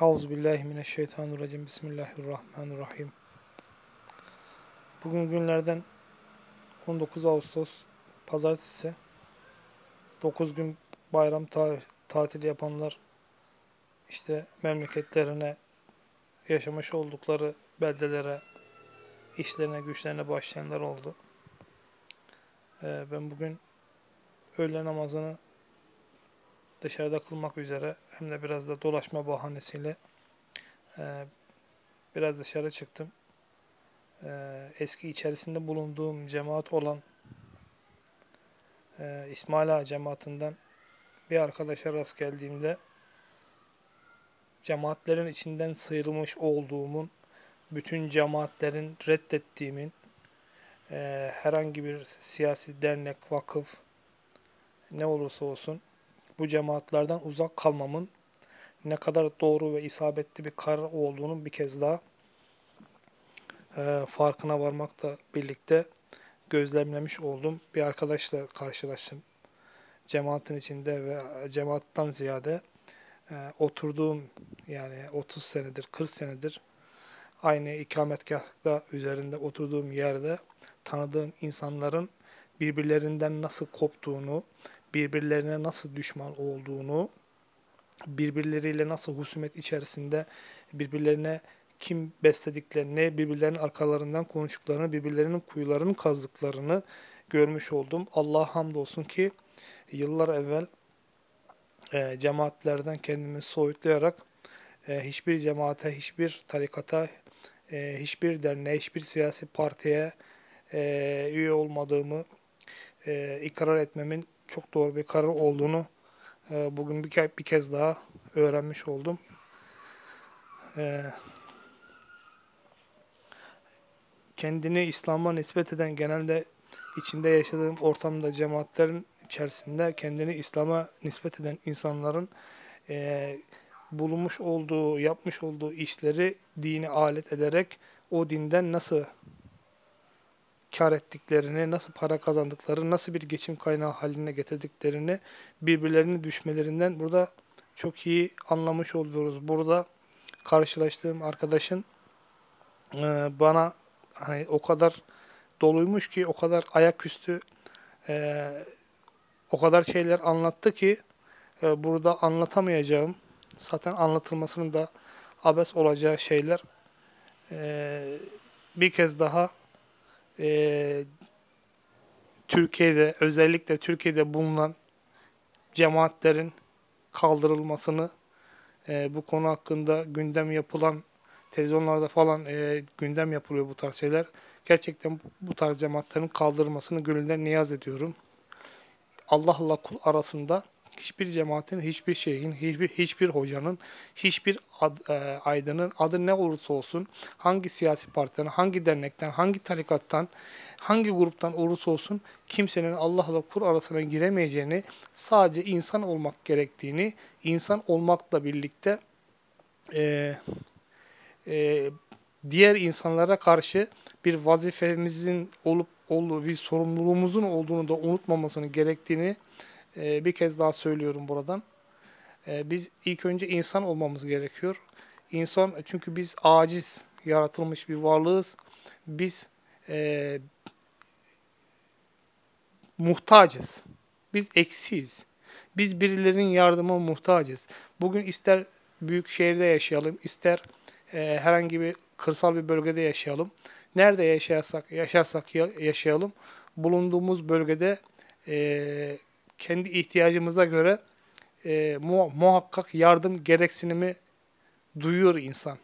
Euzubillahimineşşeytanirracim. Bismillahirrahmanirrahim. Bugün günlerden 19 Ağustos Pazartesi. 9 gün bayram ta tatili yapanlar işte memleketlerine yaşamış oldukları beldelere, işlerine, güçlerine başlayanlar oldu. Ee, ben bugün öğle namazını dışarıda kılmak üzere hem de biraz da dolaşma bahanesiyle e, biraz dışarı çıktım. E, eski içerisinde bulunduğum cemaat olan e, İsmaila cemaatinden bir arkadaşa rast geldiğimde cemaatlerin içinden sıyrılmış olduğumun, bütün cemaatlerin reddettiğimin, e, herhangi bir siyasi dernek, vakıf, ne olursa olsun bu cemaatlerden uzak kalmamın ne kadar doğru ve isabetli bir karar olduğunu bir kez daha e, farkına varmakla birlikte gözlemlemiş oldum. Bir arkadaşla karşılaştım. Cemaatin içinde ve cemaattan ziyade e, oturduğum yani 30 senedir, 40 senedir aynı ikametgahda üzerinde oturduğum yerde tanıdığım insanların birbirlerinden nasıl koptuğunu, birbirlerine nasıl düşman olduğunu, birbirleriyle nasıl husumet içerisinde birbirlerine kim beslediklerini, birbirlerinin arkalarından konuştuklarını, birbirlerinin kuyularını kazdıklarını görmüş oldum. Allah hamdolsun ki yıllar evvel e, cemaatlerden kendimi soyutlayarak e, hiçbir cemaate, hiçbir tarikata, e, hiçbir derneğe, hiçbir siyasi partiye e, üye olmadığımı e, ikrar etmemin çok doğru bir karar olduğunu e, bugün bir, ke bir kez daha öğrenmiş oldum. E, kendini İslam'a nispet eden genelde içinde yaşadığım ortamda cemaatlerin içerisinde kendini İslam'a nispet eden insanların e, bulunmuş olduğu, yapmış olduğu işleri dini alet ederek o dinden nasıl kar ettiklerini, nasıl para kazandıkları, nasıl bir geçim kaynağı haline getirdiklerini, birbirlerinin düşmelerinden burada çok iyi anlamış oluyoruz. Burada karşılaştığım arkadaşın e, bana hani o kadar doluymuş ki, o kadar ayaküstü e, o kadar şeyler anlattı ki e, burada anlatamayacağım, zaten anlatılmasının da abes olacağı şeyler bir kez daha e, Türkiye'de özellikle Türkiye'de bulunan cemaatlerin kaldırılmasını e, bu konu hakkında gündem yapılan televizyonlarda falan e, gündem yapılıyor bu tarz şeyler. Gerçekten bu tarz cemaatlerin kaldırılmasını gönülden niyaz ediyorum. Allah'la kul arasında hiçbir cemaatin, hiçbir şeyin, hiçbir hiçbir hocanın, hiçbir ad, e, aydının adı ne olursa olsun, hangi siyasi partiden, hangi dernekten, hangi tarikattan, hangi gruptan olursa olsun kimsenin Allah'la kur arasına giremeyeceğini, sadece insan olmak gerektiğini, insan olmakla birlikte e, e, diğer insanlara karşı bir vazifemizin olup olduğu, bir sorumluluğumuzun olduğunu da unutmamasını gerektiğini e, bir kez daha söylüyorum buradan. E, biz ilk önce insan olmamız gerekiyor. İnsan çünkü biz aciz yaratılmış bir varlığız. Biz e, muhtacız. Biz eksiyiz. Biz birilerinin yardımına muhtacız. Bugün ister büyük şehirde yaşayalım, ister e, herhangi bir kırsal bir bölgede yaşayalım. Nerede yaşarsak, yaşarsak yaşayalım, bulunduğumuz bölgede e, kendi ihtiyacımıza göre e, mu muhakkak yardım gereksinimi duyuyor insan.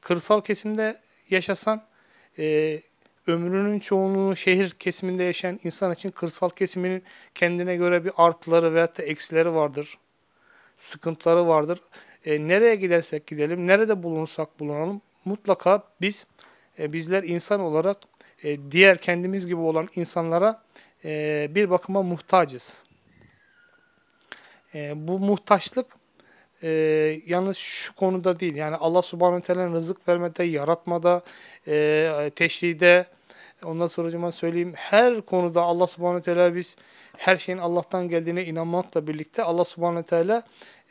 Kırsal kesimde yaşasan e, ömrünün çoğunluğunu şehir kesiminde yaşayan insan için kırsal kesiminin kendine göre bir artıları veyahut da eksileri vardır. Sıkıntıları vardır. E, nereye gidersek gidelim, nerede bulunursak bulunalım mutlaka biz e, bizler insan olarak e, diğer kendimiz gibi olan insanlara e, bir bakıma muhtacız. E, bu muhtaçlık e, yalnız şu konuda değil. Yani Allah subhanahu teala rızık vermede, yaratmada, e, teşride, Ondan sonra söyleyeyim. Her konuda Allah subhanahu teala biz her şeyin Allah'tan geldiğine inanmakla birlikte Allah subhanahu teala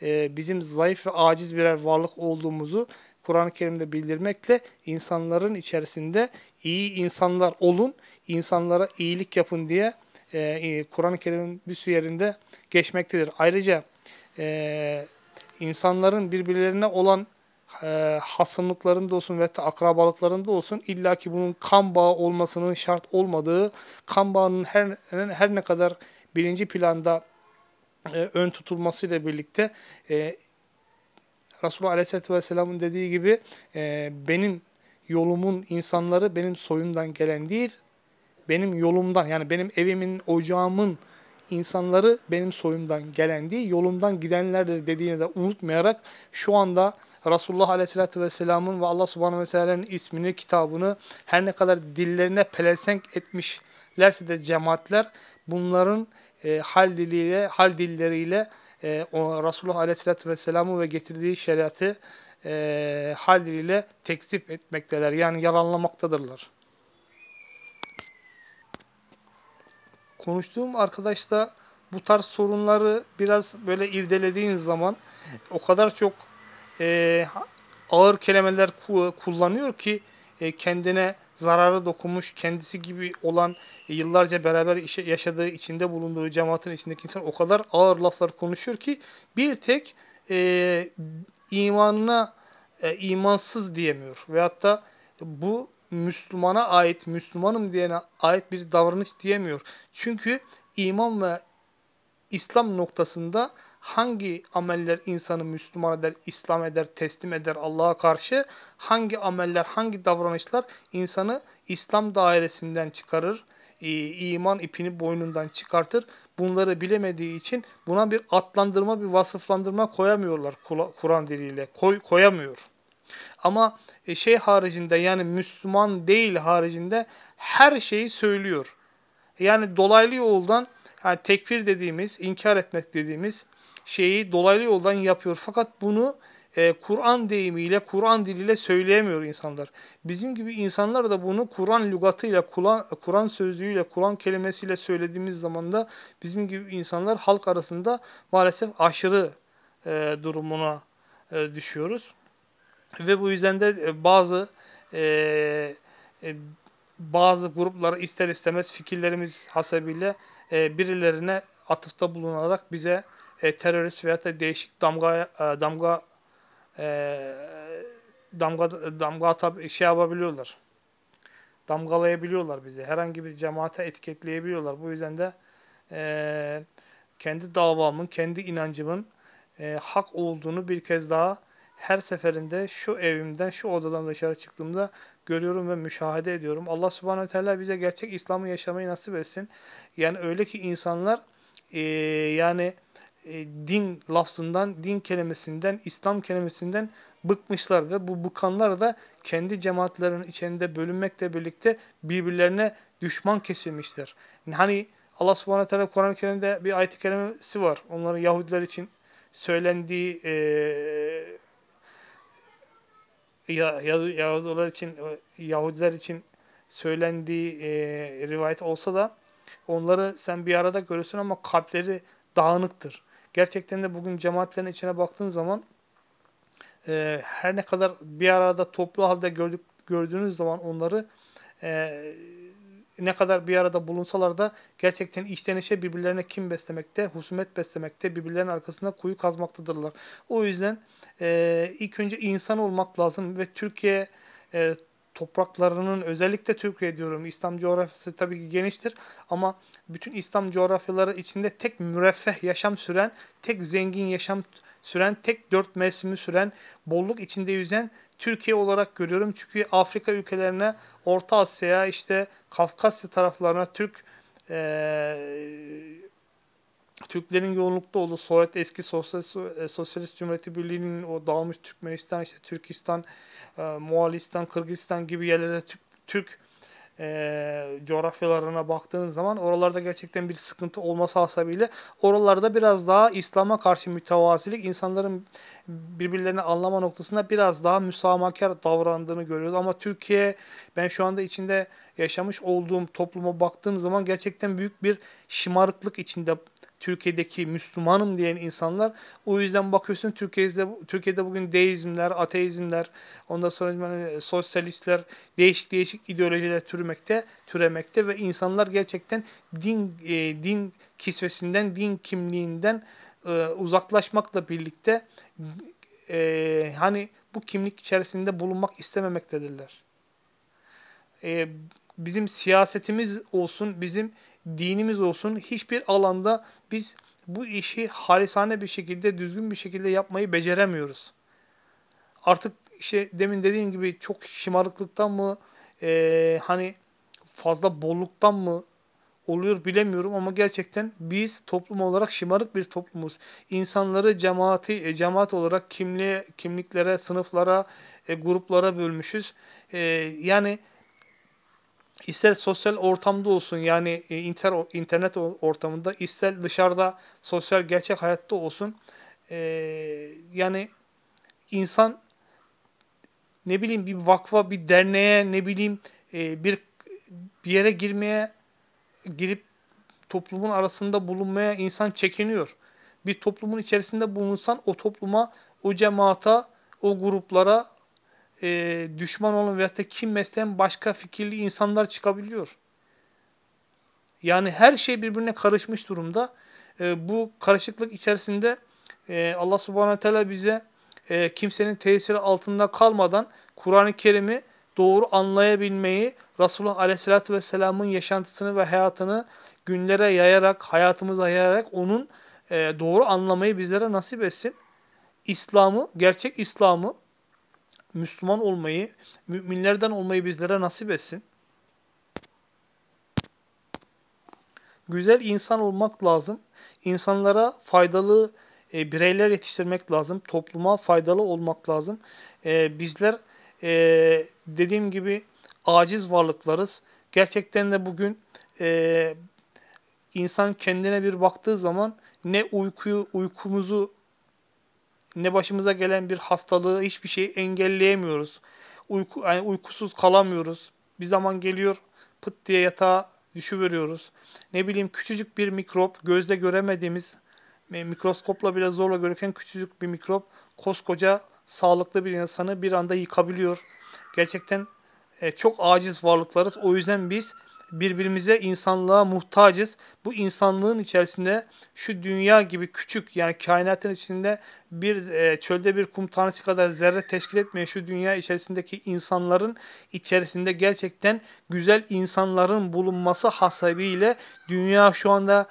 e, bizim zayıf ve aciz birer varlık olduğumuzu Kur'an-ı Kerim'de bildirmekle insanların içerisinde iyi insanlar olun, insanlara iyilik yapın diye e, e Kur'an-ı Kerim'in bir sürü yerinde geçmektedir. Ayrıca e, insanların birbirlerine olan e, hasımlıklarında olsun ve akrabalıklarında olsun illaki bunun kan bağı olmasının şart olmadığı, kan bağının her, her ne kadar birinci planda e, ön tutulmasıyla birlikte e, Resulullah Aleyhisselatü Vesselam'ın dediği gibi e, benim yolumun insanları benim soyumdan gelen değil, benim yolumdan yani benim evimin, ocağımın insanları benim soyumdan gelen değil, yolumdan gidenlerdir dediğini de unutmayarak şu anda Resulullah Aleyhisselatü Vesselam'ın ve Allah Subhanahu ve Teala'nın ismini, kitabını her ne kadar dillerine pelesenk etmişlerse de cemaatler bunların e, hal diliyle, hal dilleriyle e, o Resulullah Aleyhisselatü Vesselam'ı ve getirdiği şeriatı e, hal diliyle tekzip etmekteler. Yani yalanlamaktadırlar. Konuştuğum arkadaşla bu tarz sorunları biraz böyle irdelediğin zaman o kadar çok e, ağır kelimeler kullanıyor ki e, kendine zararı dokunmuş, kendisi gibi olan e, yıllarca beraber yaşadığı, içinde bulunduğu cemaatin içindeki insan o kadar ağır laflar konuşuyor ki bir tek e, imanına e, imansız diyemiyor. Veyahut da bu Müslümana ait, Müslümanım diyene ait bir davranış diyemiyor. Çünkü iman ve İslam noktasında hangi ameller insanı Müslüman eder, İslam eder, teslim eder Allah'a karşı, hangi ameller, hangi davranışlar insanı İslam dairesinden çıkarır, iman ipini boynundan çıkartır. Bunları bilemediği için buna bir adlandırma, bir vasıflandırma koyamıyorlar Kur'an diliyle. Koy, koyamıyor. Ama e, şey haricinde yani Müslüman değil haricinde her şeyi söylüyor. Yani dolaylı yoldan yani tekfir dediğimiz, inkar etmek dediğimiz şeyi dolaylı yoldan yapıyor. Fakat bunu e, Kur'an deyimiyle, Kur'an diliyle söyleyemiyor insanlar. Bizim gibi insanlar da bunu Kur'an lügatıyla, Kur'an sözlüğüyle, Kur'an kelimesiyle söylediğimiz zaman da bizim gibi insanlar halk arasında maalesef aşırı e, durumuna e, düşüyoruz. Ve bu yüzden de e, bazı e, e, bazı gruplar ister istemez fikirlerimiz hasebiyle e, birilerine atıfta bulunarak bize e, terörist veya da değişik damga e, damga e, damga damga atab şey yapabiliyorlar. Damgalayabiliyorlar bizi. Herhangi bir cemaate etiketleyebiliyorlar. Bu yüzden de e, kendi davamın, kendi inancımın e, hak olduğunu bir kez daha her seferinde şu evimden, şu odadan dışarı çıktığımda görüyorum ve müşahede ediyorum. Allah subhanahu teala bize gerçek İslam'ı yaşamayı nasip etsin. Yani öyle ki insanlar e, yani e, din lafzından, din kelimesinden, İslam kelimesinden bıkmışlar ve bu bıkanlar da kendi cemaatlerinin içinde bölünmekle birlikte birbirlerine düşman kesilmişler. Hani Allah subhanahu teala Kur'an-ı Kerim'de bir ayet-i kerimesi var. Onların Yahudiler için söylendiği e, ya, Yahudiler için Yahudiler için söylendiği e, rivayet olsa da onları sen bir arada görürsün ama kalpleri dağınıktır. Gerçekten de bugün cemaatlerin içine baktığın zaman e, her ne kadar bir arada toplu halde gördük, gördüğünüz zaman onları e, ne kadar bir arada bulunsalar da gerçekten içten içe birbirlerine kim beslemekte, husumet beslemekte, birbirlerinin arkasında kuyu kazmaktadırlar. O yüzden e, ilk önce insan olmak lazım ve Türkiye e, topraklarının özellikle Türkiye diyorum İslam coğrafyası tabii ki geniştir ama bütün İslam coğrafyaları içinde tek müreffeh yaşam süren, tek zengin yaşam süren, tek dört mevsimi süren, bolluk içinde yüzen Türkiye olarak görüyorum. Çünkü Afrika ülkelerine, Orta Asya'ya, işte Kafkasya taraflarına Türk e, Türklerin yoğunlukta olduğu Sovyet eski Sosyalist, e, Sosyalist Cumhuriyeti Birliği'nin o dağılmış Türkmenistan, işte Türkistan, e, Moğolistan, Kırgızistan gibi yerlerde Türk, Türk e, coğrafyalarına baktığınız zaman oralarda gerçekten bir sıkıntı olması hasabıyla oralarda biraz daha İslam'a karşı mütevazilik insanların birbirlerini anlama noktasında biraz daha müsamahakar davrandığını görüyoruz. Ama Türkiye ben şu anda içinde yaşamış olduğum topluma baktığım zaman gerçekten büyük bir şımarıklık içinde Türkiye'deki Müslümanım diyen insanlar. O yüzden bakıyorsun Türkiye'de Türkiye'de bugün deizmler, ateizmler, ondan sonra yani sosyalistler değişik değişik ideolojiler türemekte, türemekte ve insanlar gerçekten din e, din kisvesinden, din kimliğinden e, uzaklaşmakla birlikte e, hani bu kimlik içerisinde bulunmak istememektedirler. E, bizim siyasetimiz olsun, bizim dinimiz olsun hiçbir alanda biz bu işi halisane bir şekilde, düzgün bir şekilde yapmayı beceremiyoruz. Artık işte demin dediğim gibi çok şımarıklıktan mı, e, hani fazla bolluktan mı oluyor bilemiyorum ama gerçekten biz toplum olarak şımarık bir toplumuz. İnsanları cemaati, e, cemaat olarak kimliğe, kimliklere, sınıflara, e, gruplara bölmüşüz. E, yani ister sosyal ortamda olsun yani e, inter, internet ortamında ister dışarıda sosyal gerçek hayatta olsun e, yani insan ne bileyim bir vakfa bir derneğe ne bileyim e, bir bir yere girmeye girip toplumun arasında bulunmaya insan çekiniyor. Bir toplumun içerisinde bulunsan o topluma, o cemaata, o gruplara e, düşman olan veyahut da kim mesleğen başka fikirli insanlar çıkabiliyor. Yani her şey birbirine karışmış durumda. E, bu karışıklık içerisinde e, Allah subhanahu teala bize e, kimsenin tesiri altında kalmadan Kur'an-ı Kerim'i doğru anlayabilmeyi, Resulullah Aleyhisselatü Vesselam'ın yaşantısını ve hayatını günlere yayarak, hayatımıza yayarak onun e, doğru anlamayı bizlere nasip etsin. İslam'ı, gerçek İslam'ı Müslüman olmayı, müminlerden olmayı bizlere nasip etsin. Güzel insan olmak lazım. İnsanlara faydalı e, bireyler yetiştirmek lazım. Topluma faydalı olmak lazım. E, bizler e, dediğim gibi aciz varlıklarız. Gerçekten de bugün e, insan kendine bir baktığı zaman ne uykuyu uykumuzu ne başımıza gelen bir hastalığı hiçbir şeyi engelleyemiyoruz. Uyku, yani uykusuz kalamıyoruz. Bir zaman geliyor pıt diye yatağa düşüveriyoruz. Ne bileyim küçücük bir mikrop, gözle göremediğimiz, mikroskopla bile zorla görürken küçücük bir mikrop koskoca sağlıklı bir insanı bir anda yıkabiliyor. Gerçekten e, çok aciz varlıklarız. O yüzden biz birbirimize insanlığa muhtacız. Bu insanlığın içerisinde şu dünya gibi küçük yani kainatın içinde bir e, çölde bir kum tanesi kadar zerre teşkil etmeyen şu dünya içerisindeki insanların içerisinde gerçekten güzel insanların bulunması hasebiyle dünya şu anda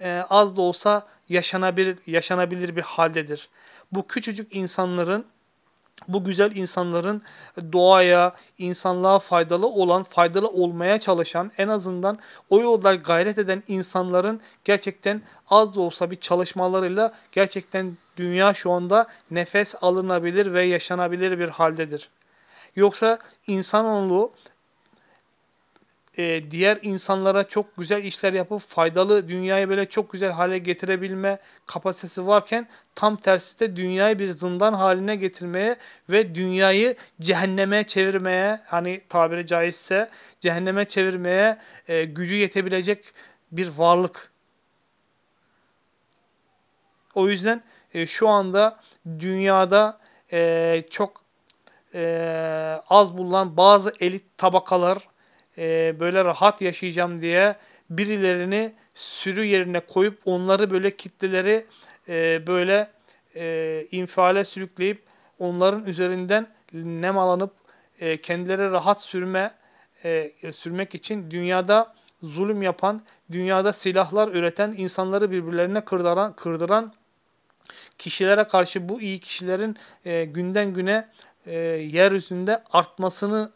e, az da olsa yaşanabilir, yaşanabilir bir haldedir. Bu küçücük insanların bu güzel insanların doğaya, insanlığa faydalı olan, faydalı olmaya çalışan, en azından o yolda gayret eden insanların gerçekten az da olsa bir çalışmalarıyla gerçekten dünya şu anda nefes alınabilir ve yaşanabilir bir haldedir. Yoksa insanoğlu e, diğer insanlara çok güzel işler yapıp faydalı dünyayı böyle çok güzel hale getirebilme kapasitesi varken tam tersi de dünyayı bir zindan haline getirmeye ve dünyayı cehenneme çevirmeye hani tabiri caizse cehenneme çevirmeye e, gücü yetebilecek bir varlık. O yüzden e, şu anda dünyada e, çok e, az bulunan bazı elit tabakalar e, böyle rahat yaşayacağım diye birilerini sürü yerine koyup onları böyle kitleleri e, böyle e, infiale sürükleyip onların üzerinden nemalanıp e, kendileri rahat sürme e, sürmek için dünyada zulüm yapan, dünyada silahlar üreten, insanları birbirlerine kırdıran, kırdıran kişilere karşı bu iyi kişilerin e, günden güne e, yeryüzünde artmasını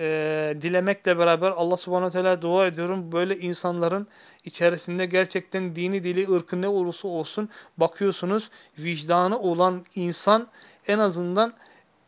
e, dilemekle beraber Allah subhanahu teala dua ediyorum. Böyle insanların içerisinde gerçekten dini, dili, ırkı ne olursa olsun bakıyorsunuz vicdanı olan insan en azından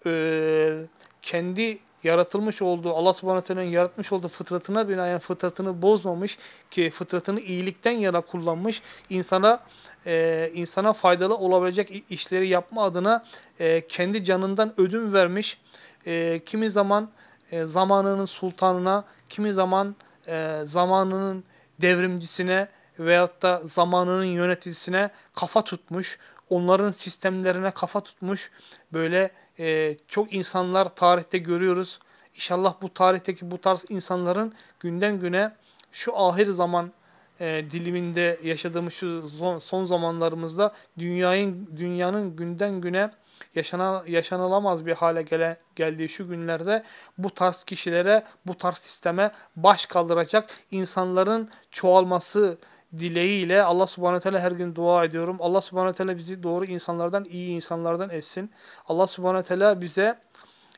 e, kendi yaratılmış olduğu, Allah subhanahu teala'nın yaratmış olduğu fıtratına binaen fıtratını bozmamış ki fıtratını iyilikten yana kullanmış, insana e, insana faydalı olabilecek işleri yapma adına e, kendi canından ödün vermiş, e, kimi zaman e, zamanının sultanına, kimi zaman e, zamanının devrimcisine veyahut da zamanının yöneticisine kafa tutmuş, onların sistemlerine kafa tutmuş böyle e, çok insanlar tarihte görüyoruz. İnşallah bu tarihteki bu tarz insanların günden güne şu ahir zaman e, diliminde yaşadığımız şu son, son zamanlarımızda dünyanın dünyanın günden güne yaşana, yaşanılamaz bir hale gele, geldiği şu günlerde bu tarz kişilere, bu tarz sisteme baş kaldıracak insanların çoğalması dileğiyle Allah subhanahu teala her gün dua ediyorum. Allah subhanahu teala bizi doğru insanlardan, iyi insanlardan etsin. Allah subhanahu teala bize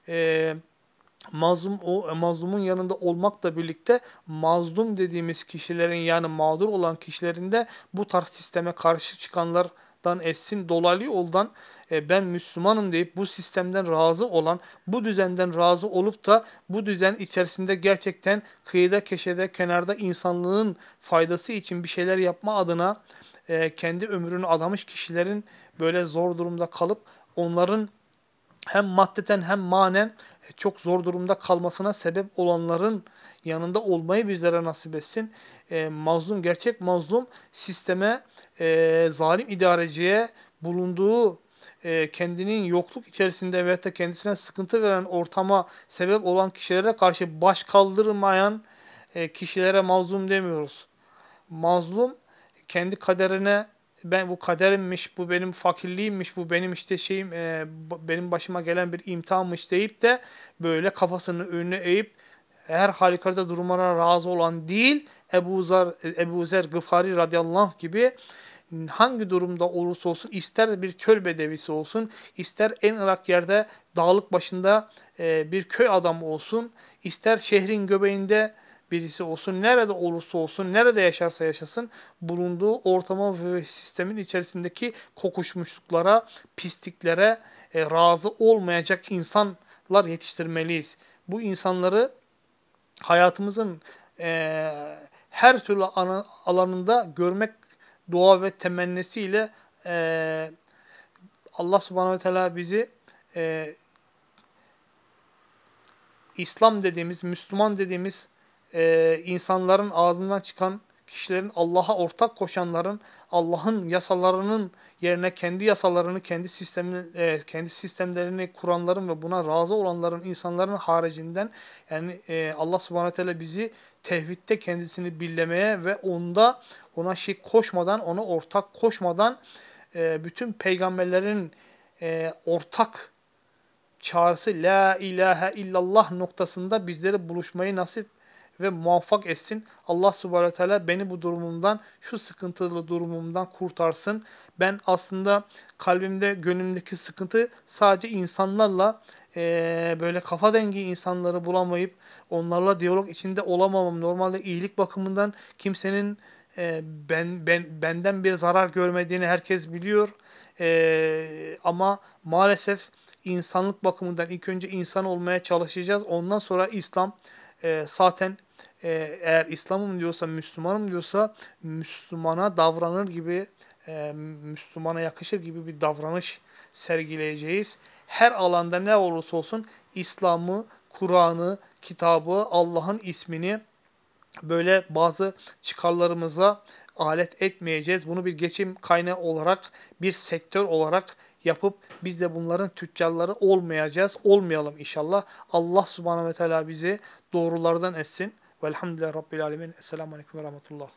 e, mazlum o mazlumun yanında olmakla birlikte mazlum dediğimiz kişilerin yani mağdur olan kişilerin de bu tarz sisteme karşı çıkanlardan etsin. Dolaylı yoldan e, ben Müslümanım deyip bu sistemden razı olan, bu düzenden razı olup da bu düzen içerisinde gerçekten kıyıda, köşede, kenarda insanlığın faydası için bir şeyler yapma adına e, kendi ömrünü adamış kişilerin böyle zor durumda kalıp onların hem maddeten hem manen e, çok zor durumda kalmasına sebep olanların yanında olmayı bizlere nasip etsin. E, mazlum, gerçek mazlum sisteme, e, zalim idareciye bulunduğu e, kendinin yokluk içerisinde veyahut da kendisine sıkıntı veren ortama sebep olan kişilere karşı baş kaldırmayan e, kişilere mazlum demiyoruz. Mazlum kendi kaderine ben bu kaderimmiş, bu benim fakirliğimmiş, bu benim işte şeyim, e, benim başıma gelen bir imtihanmış deyip de böyle kafasını önüne eğip her halükarda durumlara razı olan değil, Ebu Zer, Ebu Zer Gıfari radıyallahu anh gibi hangi durumda olursa olsun ister bir çöl bedevisi olsun, ister en ırak yerde dağlık başında e, bir köy adamı olsun, ister şehrin göbeğinde birisi olsun, nerede olursa olsun, nerede yaşarsa yaşasın, bulunduğu ortama ve sistemin içerisindeki kokuşmuşluklara, pisliklere e, razı olmayacak insanlar yetiştirmeliyiz. Bu insanları hayatımızın e, her türlü alanında görmek dua ve temennisiyle e, Allah subhanahu ve teala bizi e, İslam dediğimiz, Müslüman dediğimiz e, insanların ağzından çıkan kişilerin Allah'a ortak koşanların Allah'ın yasalarının yerine kendi yasalarını, kendi sistemini, e, kendi sistemlerini kuranların ve buna razı olanların insanların haricinden yani e, Allah Subhanahu Teala bizi tevhidde kendisini billemeye ve onda ona şey koşmadan, ona ortak koşmadan e, bütün peygamberlerin e, ortak çağrısı La ilahe illallah noktasında bizleri buluşmayı nasip ve muvaffak etsin. Allah subhanahu teala beni bu durumumdan, şu sıkıntılı durumumdan kurtarsın. Ben aslında kalbimde, gönlümdeki sıkıntı sadece insanlarla e, böyle kafa dengi insanları bulamayıp onlarla diyalog içinde olamamam. Normalde iyilik bakımından kimsenin e, ben, ben benden bir zarar görmediğini herkes biliyor. E, ama maalesef insanlık bakımından ilk önce insan olmaya çalışacağız. Ondan sonra İslam e, zaten e, eğer İslam'ım diyorsa, Müslümanım diyorsa Müslümana davranır gibi, e, Müslümana yakışır gibi bir davranış sergileyeceğiz. Her alanda ne olursa olsun İslam'ı, Kur'an'ı, kitabı, Allah'ın ismini böyle bazı çıkarlarımıza alet etmeyeceğiz. Bunu bir geçim kaynağı olarak, bir sektör olarak yapıp biz de bunların tüccarları olmayacağız. Olmayalım inşallah. Allah subhanahu ve teala bizi doğrulardan etsin. Velhamdülillahi Rabbil alemin. Esselamu aleyküm ve rahmetullah.